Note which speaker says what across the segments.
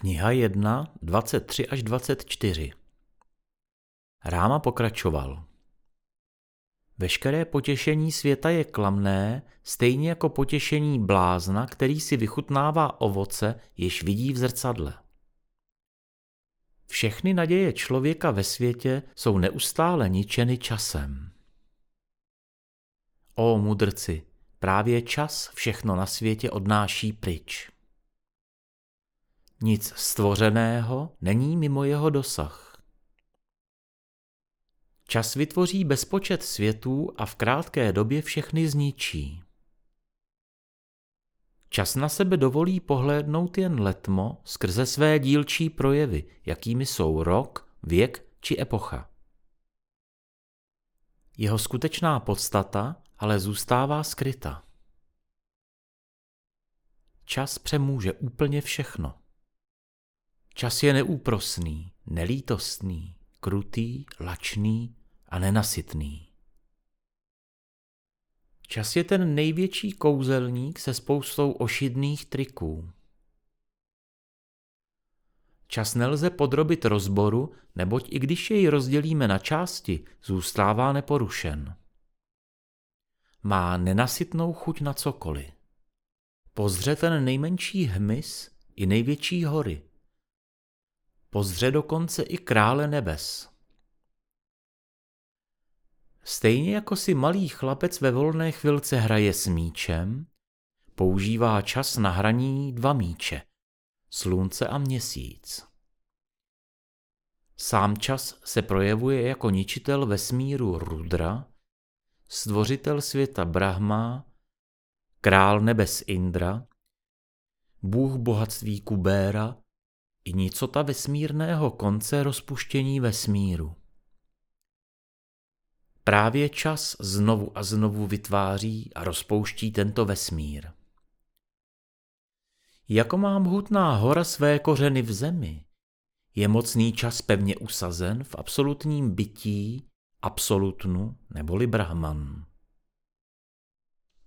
Speaker 1: Kniha 1, 23 až 24 Ráma pokračoval. Veškeré potěšení světa je klamné, stejně jako potěšení blázna, který si vychutnává ovoce, jež vidí v zrcadle. Všechny naděje člověka ve světě jsou neustále ničeny časem. O mudrci, právě čas všechno na světě odnáší pryč. Nic stvořeného není mimo jeho dosah. Čas vytvoří bezpočet světů a v krátké době všechny zničí. Čas na sebe dovolí pohlédnout jen letmo skrze své dílčí projevy, jakými jsou rok, věk či epocha. Jeho skutečná podstata ale zůstává skryta. Čas přemůže úplně všechno. Čas je neúprosný, nelítostný, krutý, lačný a nenasytný. Čas je ten největší kouzelník se spoustou ošidných triků. Čas nelze podrobit rozboru, neboť i když jej rozdělíme na části, zůstává neporušen. Má nenasytnou chuť na cokoliv. Pozře ten nejmenší hmyz i největší hory. Pozře dokonce i krále nebes. Stejně jako si malý chlapec ve volné chvilce hraje s míčem, používá čas na hraní dva míče, slunce a měsíc. Sám čas se projevuje jako ničitel vesmíru Rudra, stvořitel světa Brahma, král nebes Indra, bůh bohatství Kubéra i nicota vesmírného konce rozpuštění vesmíru. Právě čas znovu a znovu vytváří a rozpouští tento vesmír. Jako má hutná hora své kořeny v zemi, je mocný čas pevně usazen v absolutním bytí, absolutnu neboli brahman.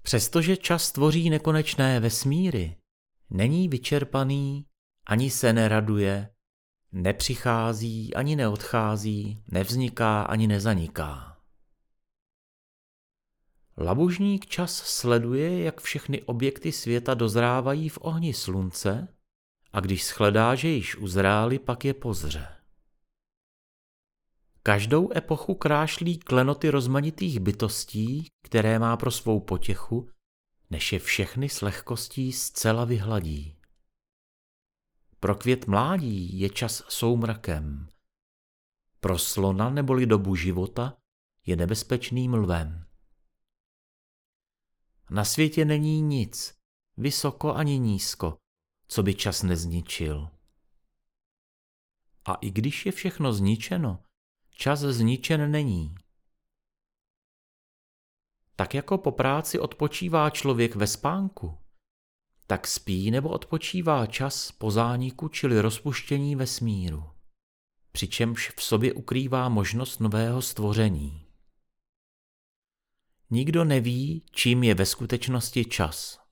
Speaker 1: Přestože čas tvoří nekonečné vesmíry, není vyčerpaný, ani se neraduje, nepřichází ani neodchází, nevzniká ani nezaniká. Labužník čas sleduje, jak všechny objekty světa dozrávají v ohni slunce a když shledá, že již uzráli, pak je pozře. Každou epochu krášlí klenoty rozmanitých bytostí, které má pro svou potěchu, než je všechny s lehkostí zcela vyhladí. Pro květ mládí je čas soumrakem. Pro slona neboli dobu života je nebezpečným lvem. Na světě není nic, vysoko ani nízko, co by čas nezničil. A i když je všechno zničeno, čas zničen není. Tak jako po práci odpočívá člověk ve spánku, tak spí nebo odpočívá čas po zániku, čili rozpuštění vesmíru, přičemž v sobě ukrývá možnost nového stvoření. Nikdo neví, čím je ve skutečnosti čas.